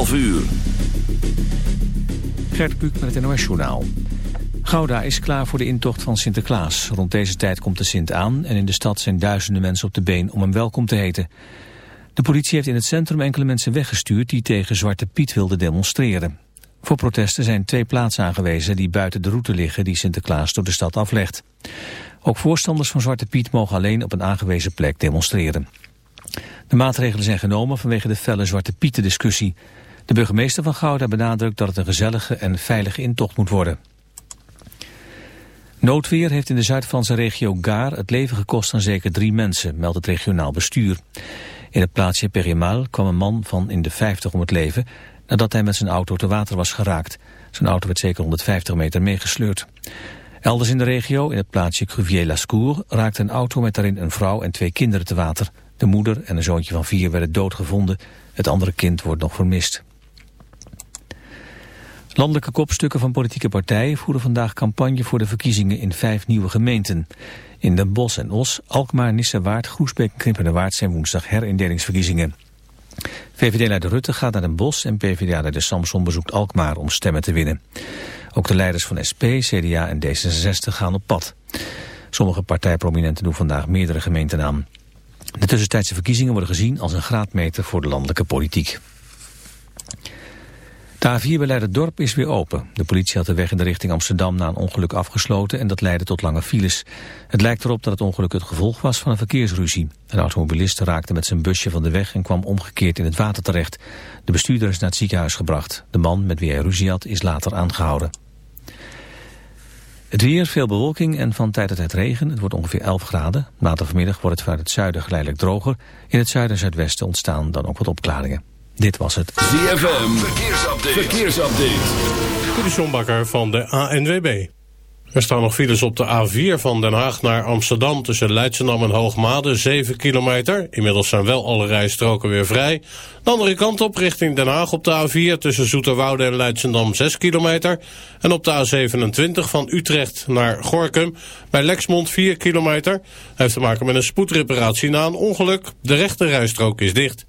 11 uur. Gert Buuk met het NOS Journaal. Gouda is klaar voor de intocht van Sinterklaas. Rond deze tijd komt de Sint aan en in de stad zijn duizenden mensen op de been om hem welkom te heten. De politie heeft in het centrum enkele mensen weggestuurd die tegen Zwarte Piet wilden demonstreren. Voor protesten zijn twee plaatsen aangewezen die buiten de route liggen die Sinterklaas door de stad aflegt. Ook voorstanders van Zwarte Piet mogen alleen op een aangewezen plek demonstreren. De maatregelen zijn genomen vanwege de felle Zwarte Pieten discussie. De burgemeester van Gouda benadrukt dat het een gezellige en veilige intocht moet worden. Noodweer heeft in de Zuid-Franse regio Gare het leven gekost aan zeker drie mensen, meldt het regionaal bestuur. In het plaatsje Perimal kwam een man van in de 50 om het leven nadat hij met zijn auto te water was geraakt. Zijn auto werd zeker 150 meter meegesleurd. Elders in de regio, in het plaatsje Cuvier-Lascour, raakte een auto met daarin een vrouw en twee kinderen te water. De moeder en een zoontje van vier werden doodgevonden. Het andere kind wordt nog vermist. Landelijke kopstukken van politieke partijen voeren vandaag campagne voor de verkiezingen in vijf nieuwe gemeenten. In Den Bosch en Os, Alkmaar, Nissewaard, Groesbeek en Krimpenderwaard zijn woensdag herindelingsverkiezingen. VVD-leider Rutte gaat naar Den Bosch en PvdA-leider Samson bezoekt Alkmaar om stemmen te winnen. Ook de leiders van SP, CDA en D66 gaan op pad. Sommige partijprominenten doen vandaag meerdere gemeenten aan. De tussentijdse verkiezingen worden gezien als een graadmeter voor de landelijke politiek. De A4 bij Leiderdorp is weer open. De politie had de weg in de richting Amsterdam na een ongeluk afgesloten en dat leidde tot lange files. Het lijkt erop dat het ongeluk het gevolg was van een verkeersruzie. Een automobilist raakte met zijn busje van de weg en kwam omgekeerd in het water terecht. De bestuurder is naar het ziekenhuis gebracht. De man met wie hij ruzie had is later aangehouden. Het weer, veel bewolking en van tijd tot tijd regen. Het wordt ongeveer 11 graden. Later vanmiddag wordt het vanuit het zuiden geleidelijk droger. In het zuiden en zuidwesten ontstaan dan ook wat opklaringen. Dit was het. ZFM, verkeersupdate. verkeersupdate. De Sjombakker van de ANWB. Er staan nog files op de A4 van Den Haag naar Amsterdam... tussen Leidschendam en Hoogmade, 7 kilometer. Inmiddels zijn wel alle rijstroken weer vrij. De andere kant op, richting Den Haag op de A4... tussen Zoeterwoude en Leidschendam, 6 kilometer. En op de A27 van Utrecht naar Gorkum... bij Lexmond, 4 kilometer. Heeft te maken met een spoedreparatie na een ongeluk. De rechte rijstrook is dicht.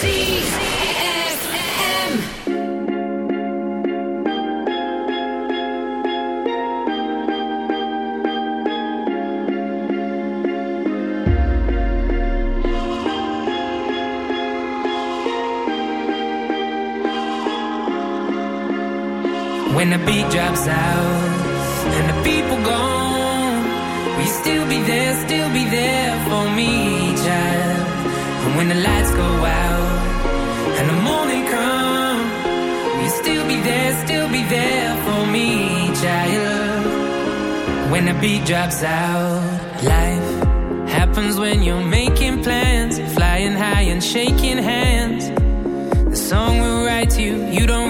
When the beat drops out and the people gone, we still be there, still be there for me, child, and when the lights go out still be there, for me, child? When the beat drops out, life happens when you're making plans, flying high and shaking hands. The song will write you, you don't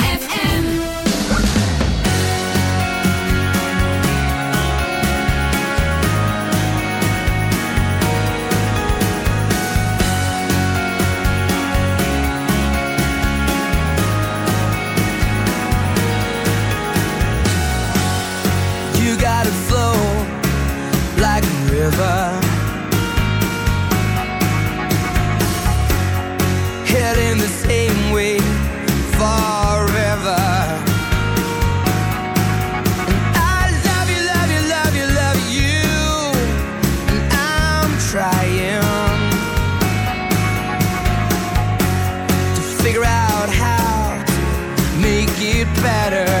it better.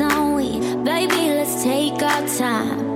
on we? Baby, let's take our time.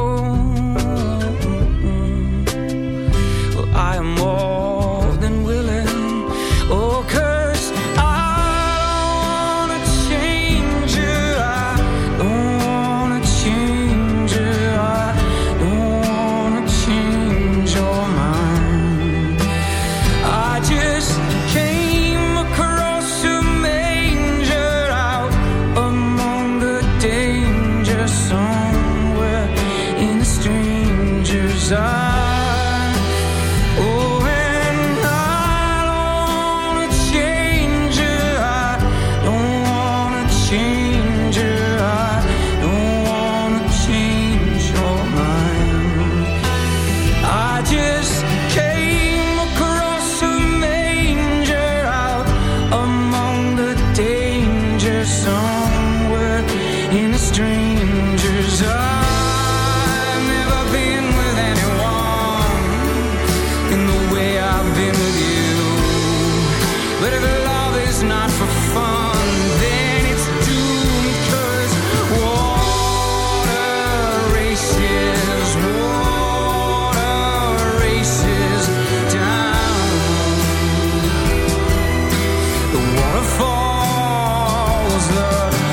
the waterfalls, the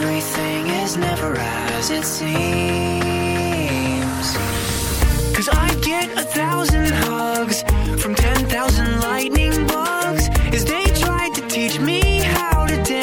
everything is never as it seems. Cause I get a thousand hugs from ten thousand lightning bugs as they tried to teach me how to dance.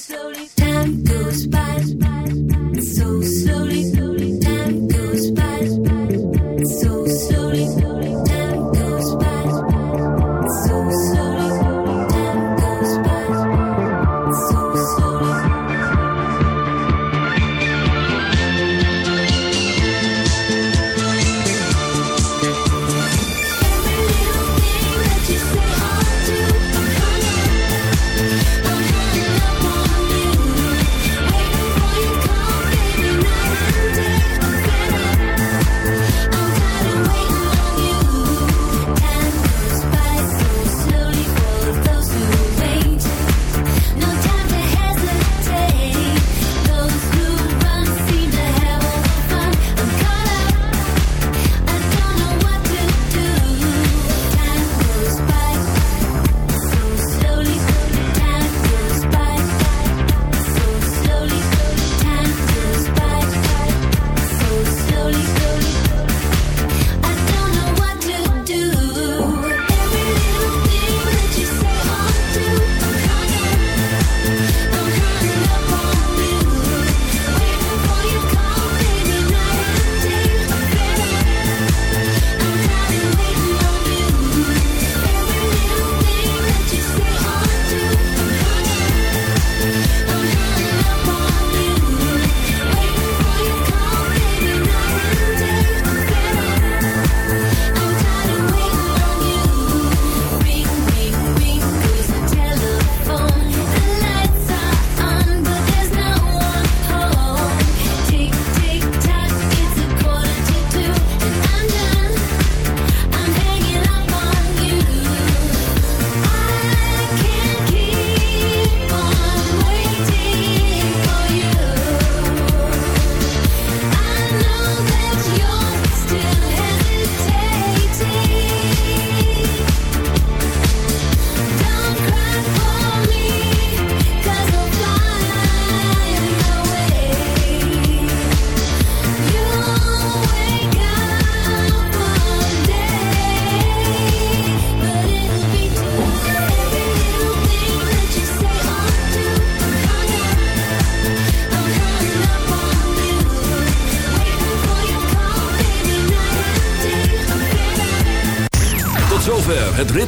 slowly, slowly.